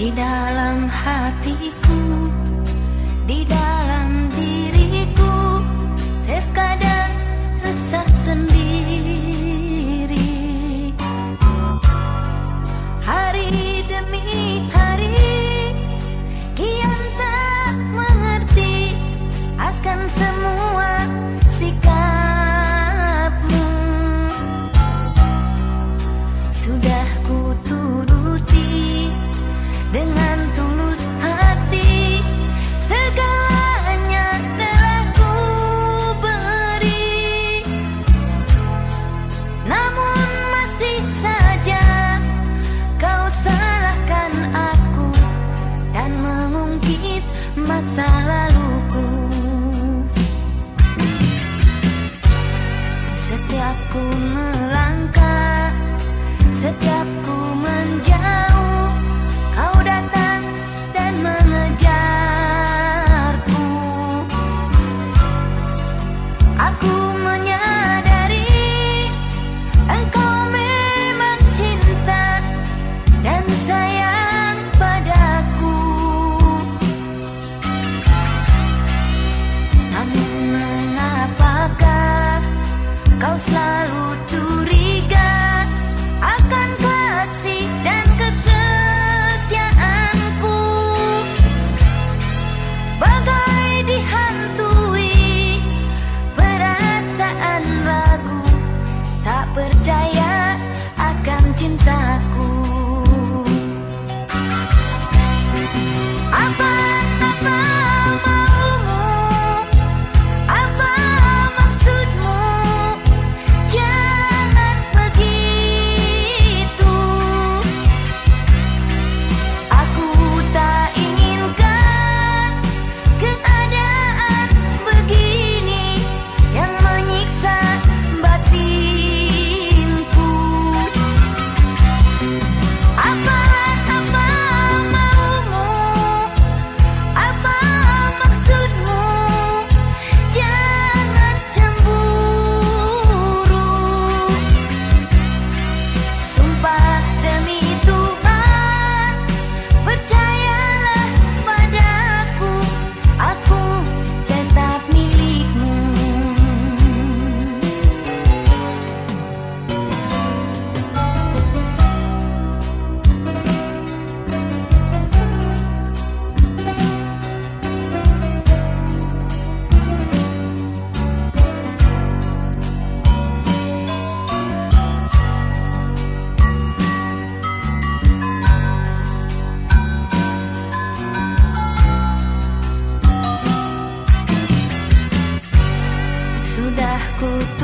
di dalam hatiku, di dalam aku